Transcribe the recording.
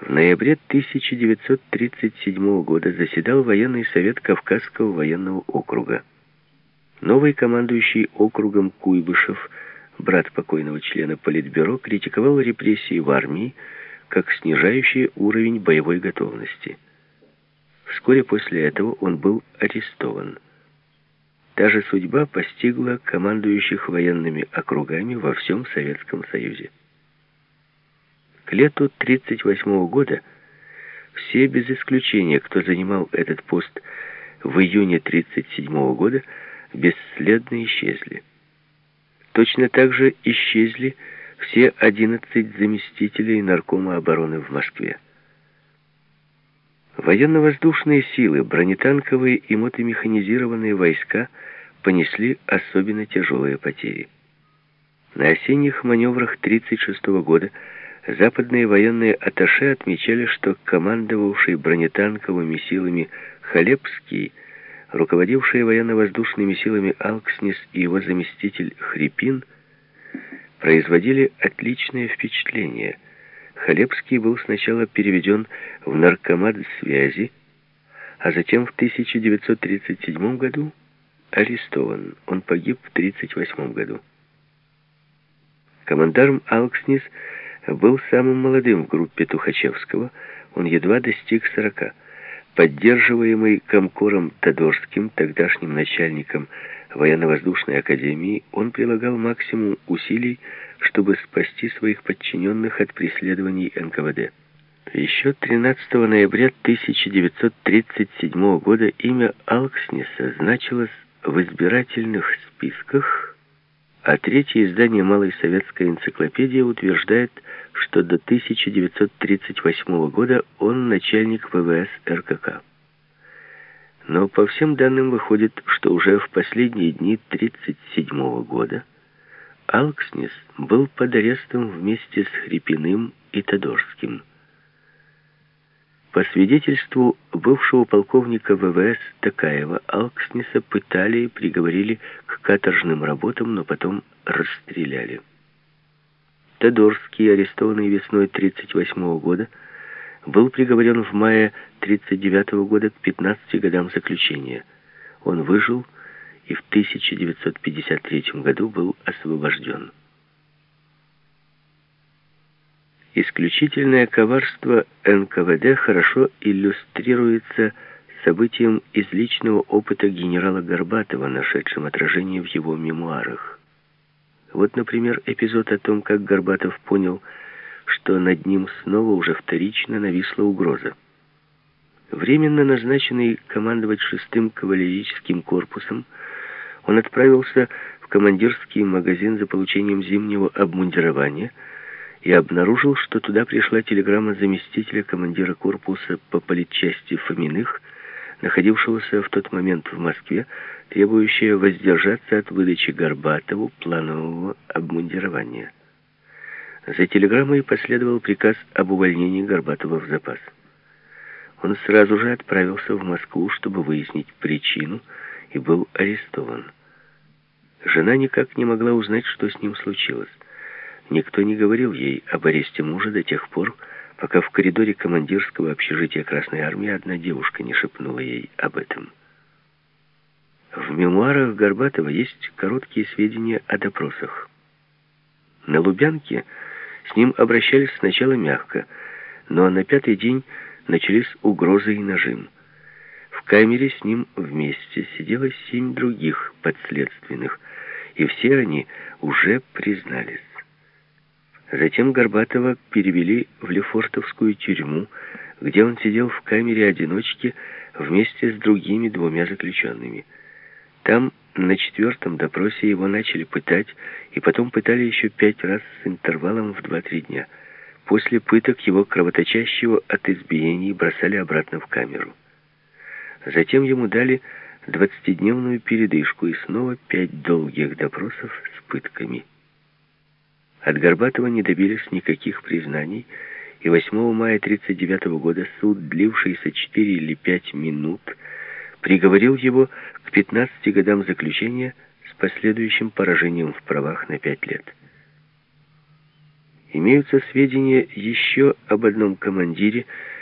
В ноябре 1937 года заседал военный совет Кавказского военного округа. Новый командующий округом Куйбышев, брат покойного члена Политбюро, критиковал репрессии в армии как снижающие уровень боевой готовности. Вскоре после этого он был арестован. Та же судьба постигла командующих военными округами во всем Советском Союзе. К лету 1938 года все без исключения, кто занимал этот пост в июне 1937 года, бесследно исчезли. Точно так же исчезли все 11 заместителей Наркома обороны в Москве. Военно-воздушные силы, бронетанковые и мотомеханизированные войска понесли особенно тяжелые потери. На осенних маневрах 1936 года западные военные атташе отмечали, что командовавший бронетанковыми силами Халепский, руководивший военно-воздушными силами Алкснис и его заместитель Хрипин производили отличное впечатление. Халепский был сначала переведен в наркомат связи, а затем в 1937 году арестован. Он погиб в 1938 году. Командарм Алкснис был самым молодым в группе Тухачевского, он едва достиг сорока. Поддерживаемый Комкором Тодорским, тогдашним начальником военно-воздушной академии, он прилагал максимум усилий, чтобы спасти своих подчиненных от преследований НКВД. Еще 13 ноября 1937 года имя Алкснеса значилось в избирательных списках а третье издание Малой советской энциклопедии утверждает, что до 1938 года он начальник ВВС РКК. Но по всем данным выходит, что уже в последние дни 1937 года Алкснис был под арестом вместе с Хрипиным и Тодорским. По свидетельству бывшего полковника ВВС Такаева, Алкснеса пытали и приговорили каторжным работам, но потом расстреляли. Тодорский, арестованный весной 1938 года, был приговорен в мае 1939 года к 15 годам заключения. Он выжил и в 1953 году был освобожден. Исключительное коварство НКВД хорошо иллюстрируется событием из личного опыта генерала Горбатова, нашедшим отражение в его мемуарах. Вот, например, эпизод о том, как Горбатов понял, что над ним снова уже вторично нависла угроза. Временно назначенный командовать шестым кавалерийским корпусом, он отправился в командирский магазин за получением зимнего обмундирования – и обнаружил, что туда пришла телеграмма заместителя командира корпуса по политчасти Фоминых, находившегося в тот момент в Москве, требующая воздержаться от выдачи Горбатову планового обмундирования. За телеграммой последовал приказ об увольнении Горбатова в запас. Он сразу же отправился в Москву, чтобы выяснить причину, и был арестован. Жена никак не могла узнать, что с ним случилось. Никто не говорил ей об аресте мужа до тех пор, пока в коридоре командирского общежития Красной Армии одна девушка не шепнула ей об этом. В мемуарах Горбатова есть короткие сведения о допросах. На Лубянке с ним обращались сначала мягко, но на пятый день начались угрозы и нажим. В камере с ним вместе сидело семь других подследственных, и все они уже признались. Затем Горбатова перевели в Лефортовскую тюрьму, где он сидел в камере одиночки вместе с другими двумя заключенными. Там на четвертом допросе его начали пытать, и потом пытали еще пять раз с интервалом в два-три дня. После пыток его кровоточащего от избиений бросали обратно в камеру. Затем ему дали двадцатидневную передышку и снова пять долгих допросов с пытками. От Горбатова не добились никаких признаний, и 8 мая 1939 года суд, длившийся 4 или 5 минут, приговорил его к 15 годам заключения с последующим поражением в правах на 5 лет. Имеются сведения еще об одном командире,